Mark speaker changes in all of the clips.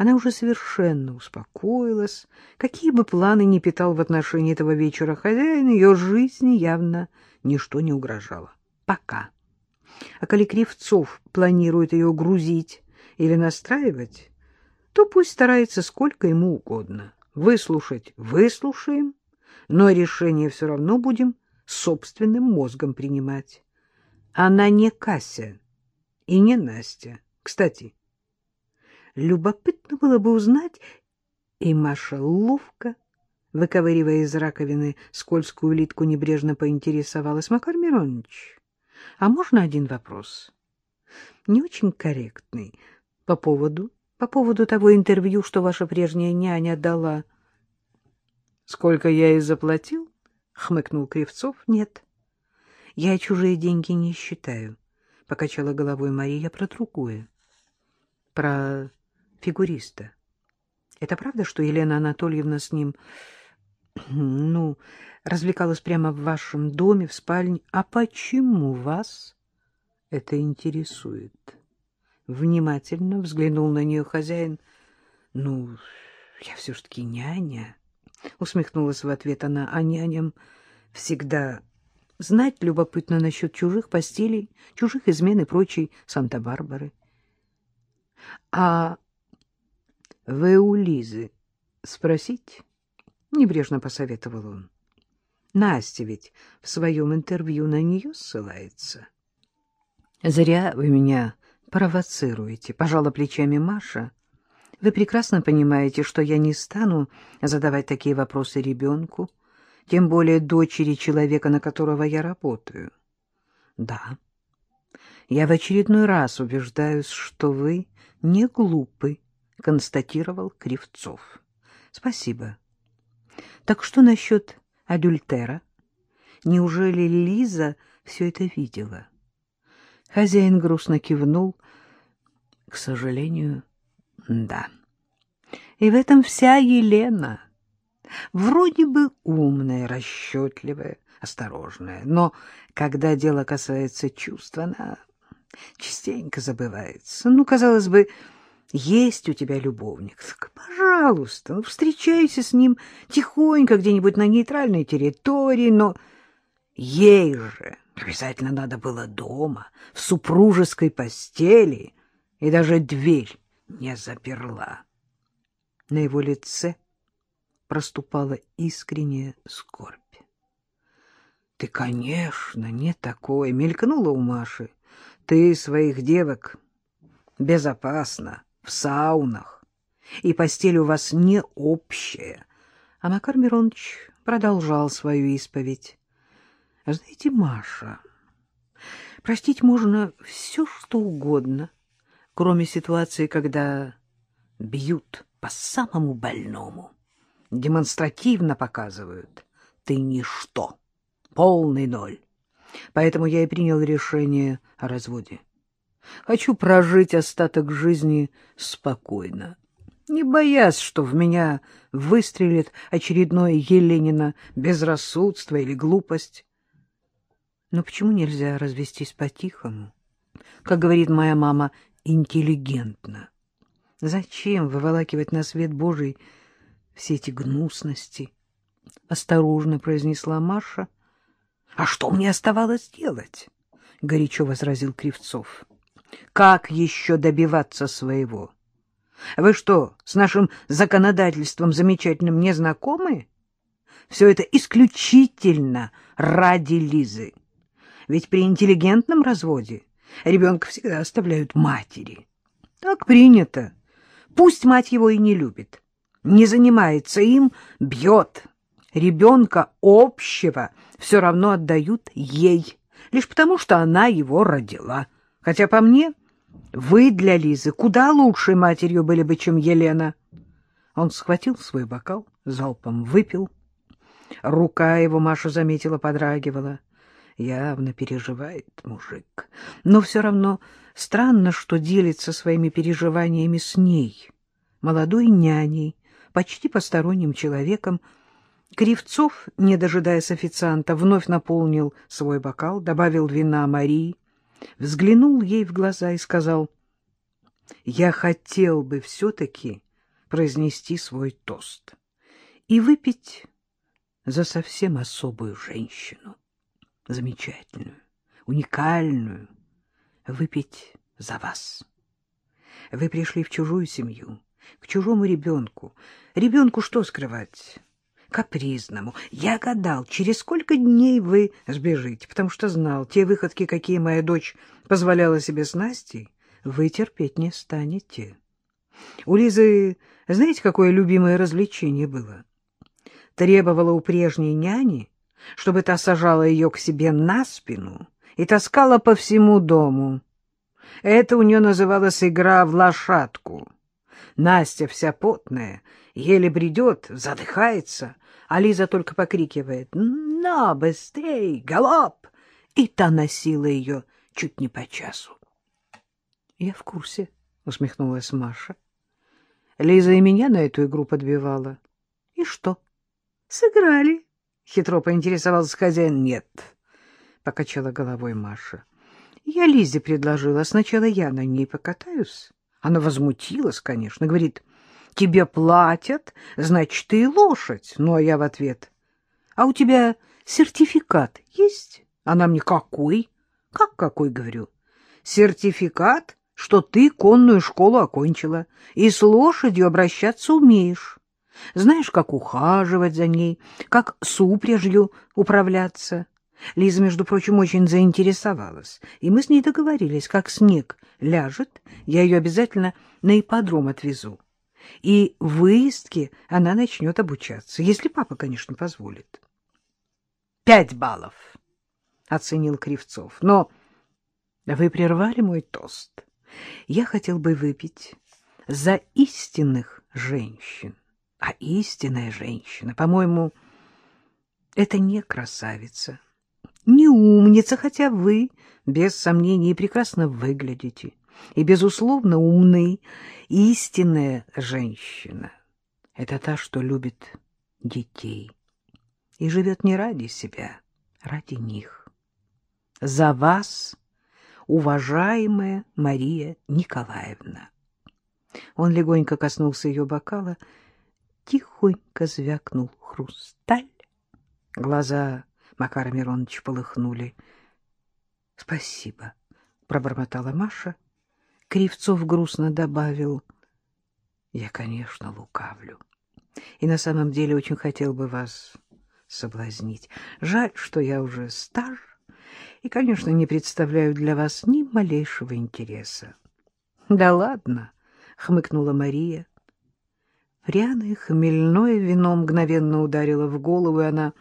Speaker 1: Она уже совершенно успокоилась. Какие бы планы ни питал в отношении этого вечера хозяин, ее жизни явно ничто не угрожало. Пока. А коли Кривцов планирует ее грузить или настраивать, то пусть старается сколько ему угодно. Выслушать выслушаем, но решение все равно будем собственным мозгом принимать. Она не Кася и не Настя. Кстати, любопытно было бы узнать, и Маша ловко, выковыривая из раковины скользкую улитку, небрежно поинтересовалась. Макар Миронович, а можно один вопрос? Не очень корректный. По поводу, по поводу того интервью, что ваша прежняя няня дала. Сколько я ей заплатил? Хмыкнул Кривцов. Нет. Я чужие деньги не считаю, покачала головой Мария про другое. Про фигуриста. Это правда, что Елена Анатольевна с ним, ну, развлекалась прямо в вашем доме, в спальне? А почему вас это интересует? Внимательно взглянул на нее хозяин. Ну, я все-таки няня. Усмехнулась в ответ она, а няням всегда знать любопытно насчет чужих постелей, чужих измен и прочей Санта-Барбары. — А вы у Лизы спросить? — небрежно посоветовал он. Настя ведь в своем интервью на нее ссылается. — Зря вы меня провоцируете, — пожала плечами Маша. — Вы прекрасно понимаете, что я не стану задавать такие вопросы ребенку, тем более дочери человека, на которого я работаю. — Да, я в очередной раз убеждаюсь, что вы не глупы, — констатировал Кривцов. — Спасибо. Так что насчет адюльтера? Неужели Лиза все это видела? Хозяин грустно кивнул. К сожалению, да. И в этом вся Елена. Вроде бы умная, расчетливая, осторожная, но когда дело касается чувств, она частенько забывается. Ну, казалось бы, есть у тебя любовник, так, пожалуйста, встречайся с ним тихонько где-нибудь на нейтральной территории, но ей же обязательно надо было дома, в супружеской постели, и даже дверь не заперла. На его лице проступала искренняя скорбь. — Ты, конечно, не такой, — мелькнула у Маши. — Ты своих девок безопасно в саунах, и постель у вас не общая. А Макар Миронович продолжал свою исповедь. — Знаете, Маша, простить можно все, что угодно, кроме ситуации, когда бьют по самому больному, демонстративно показывают. Ты ничто, полный ноль. Поэтому я и принял решение о разводе. Хочу прожить остаток жизни спокойно, не боясь, что в меня выстрелит очередное Еленина безрассудство или глупость. Но почему нельзя развестись по-тихому? Как говорит моя мама, интеллигентно. Зачем выволакивать на свет Божий все эти гнусности? Осторожно произнесла Маша. — А что мне оставалось делать? — горячо возразил Кривцов. Как еще добиваться своего? Вы что, с нашим законодательством замечательным не знакомы? Все это исключительно ради Лизы. Ведь при интеллигентном разводе ребенка всегда оставляют матери. Так принято. Пусть мать его и не любит, не занимается им, бьет. Ребенка общего все равно отдают ей, лишь потому что она его родила. Хотя по мне, вы для Лизы куда лучшей матерью были бы, чем Елена. Он схватил свой бокал, залпом выпил. Рука его, Маша заметила, подрагивала. Явно переживает мужик. Но все равно странно, что делится своими переживаниями с ней, молодой няней, почти посторонним человеком. Кривцов, не дожидаясь официанта, вновь наполнил свой бокал, добавил вина Марии, взглянул ей в глаза и сказал, «Я хотел бы все-таки произнести свой тост и выпить за совсем особую женщину, замечательную, уникальную, выпить за вас. Вы пришли в чужую семью, к чужому ребенку. Ребенку что скрывать? Капризному. Я гадал, через сколько дней вы сбежите, потому что знал, те выходки, какие моя дочь позволяла себе с Настей, вы терпеть не станете. У Лизы, знаете, какое любимое развлечение было? Требовала у прежней няни, чтобы та сажала ее к себе на спину и таскала по всему дому. Это у нее называлась игра в лошадку. Настя вся потная, еле бредет, задыхается, а Лиза только покрикивает «На, быстрей, галоп!» И та носила ее чуть не по часу. — Я в курсе, — усмехнулась Маша. Лиза и меня на эту игру подбивала. — И что? — Сыграли. — хитро поинтересовался хозяин. — Нет, — покачала головой Маша. Я Лизе предложила. Сначала я на ней покатаюсь. Она возмутилась, конечно. Говорит, тебе платят, значит, ты и лошадь. Ну, а я в ответ. А у тебя сертификат есть? Она мне какой? Как какой, говорю? Сертификат, что ты конную школу окончила и с лошадью обращаться умеешь. Знаешь, как ухаживать за ней, как с упряжью управляться. Лиза, между прочим, очень заинтересовалась, и мы с ней договорились, как снег ляжет, я ее обязательно на ипподром отвезу. И выездке она начнет обучаться, если папа, конечно, позволит. — Пять баллов, — оценил Кривцов. — Но вы прервали мой тост. Я хотел бы выпить за истинных женщин. А истинная женщина, по-моему, это не красавица, не умница, хотя вы, без сомнений, прекрасно выглядите. И, безусловно, умны. Истинная женщина — это та, что любит детей и живет не ради себя, ради них. За вас, уважаемая Мария Николаевна. Он легонько коснулся ее бокала, тихонько звякнул хрусталь. Глаза Макара Мироновича полыхнули. — Спасибо, — пробормотала Маша. Кривцов грустно добавил. — Я, конечно, лукавлю. И на самом деле очень хотел бы вас соблазнить. Жаль, что я уже стар и, конечно, не представляю для вас ни малейшего интереса. — Да ладно, — хмыкнула Мария. Пряное хмельное вино мгновенно ударило в голову, и она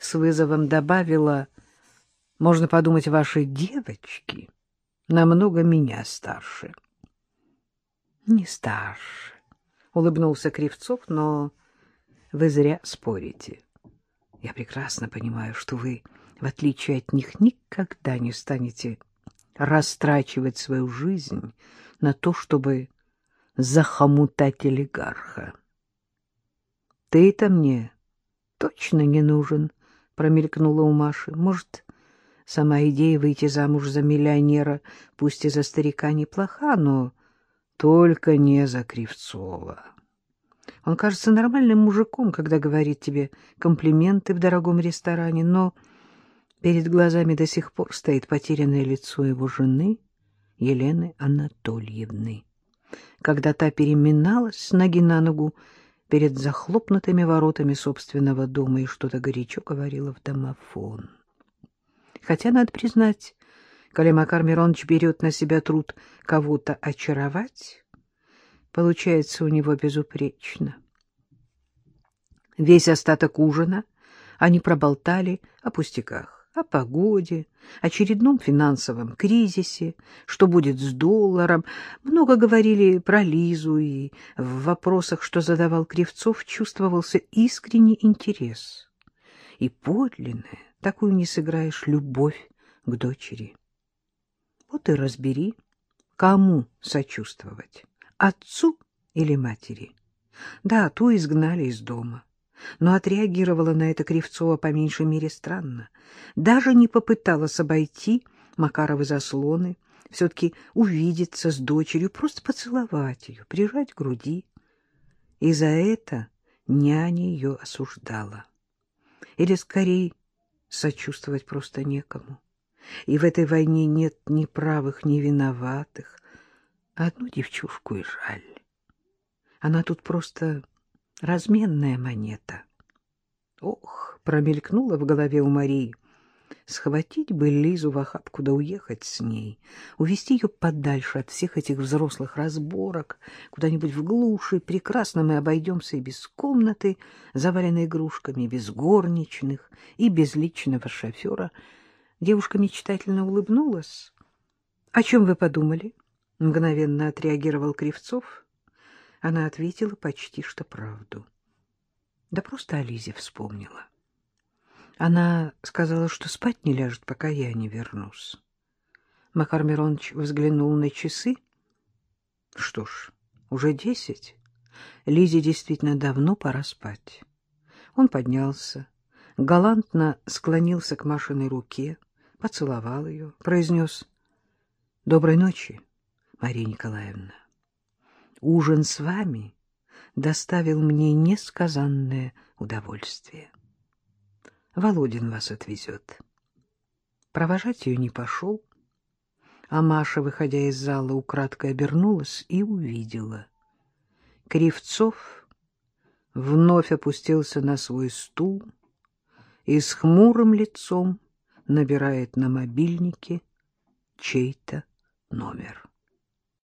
Speaker 1: с вызовом добавила, «Можно подумать, ваши девочки намного меня старше». «Не старше», — улыбнулся Кривцов, «но вы зря спорите. Я прекрасно понимаю, что вы, в отличие от них, никогда не станете растрачивать свою жизнь на то, чтобы захомутать олигарха. Ты-то мне точно не нужен, промелькнула у Маши. Может, сама идея выйти замуж за миллионера, пусть и за старика, неплоха, но только не за Кривцова. Он кажется нормальным мужиком, когда говорит тебе комплименты в дорогом ресторане, но перед глазами до сих пор стоит потерянное лицо его жены Елены Анатольевны. Когда та переминалась с ноги на ногу, перед захлопнутыми воротами собственного дома и что-то горячо говорила в домофон. Хотя, надо признать, коли Макар Миронович берет на себя труд кого-то очаровать, получается у него безупречно. Весь остаток ужина они проболтали о пустяках о погоде, очередном финансовом кризисе, что будет с долларом. Много говорили про Лизу, и в вопросах, что задавал Кривцов, чувствовался искренний интерес. И подлинная, такую не сыграешь, любовь к дочери. Вот и разбери, кому сочувствовать, отцу или матери. Да, ту изгнали из дома но отреагировала на это Кривцова по меньшей мере странно. Даже не попыталась обойти Макаровы заслоны, все-таки увидеться с дочерью, просто поцеловать ее, прижать к груди. И за это няня ее осуждала. Или, скорее, сочувствовать просто некому. И в этой войне нет ни правых, ни виноватых. Одну девчушку и жаль. Она тут просто разменная монета. Ох, промелькнула в голове у Марии. Схватить бы Лизу в охапку да уехать с ней, увести ее подальше от всех этих взрослых разборок, куда-нибудь в глуши. Прекрасно мы обойдемся и без комнаты, заваленной игрушками, без горничных и без личного шофера. Девушка мечтательно улыбнулась. — О чем вы подумали? — мгновенно отреагировал Кривцов. Она ответила почти что правду. Да просто о Лизе вспомнила. Она сказала, что спать не ляжет, пока я не вернусь. Макар Миронович взглянул на часы. Что ж, уже десять. Лизе действительно давно пора спать. Он поднялся, галантно склонился к Машиной руке, поцеловал ее, произнес «Доброй ночи, Мария Николаевна. Ужин с вами доставил мне несказанное удовольствие». Володин вас отвезет. Провожать ее не пошел, а Маша, выходя из зала, украдкой обернулась и увидела. Кривцов вновь опустился на свой стул и с хмурым лицом набирает на мобильнике чей-то номер.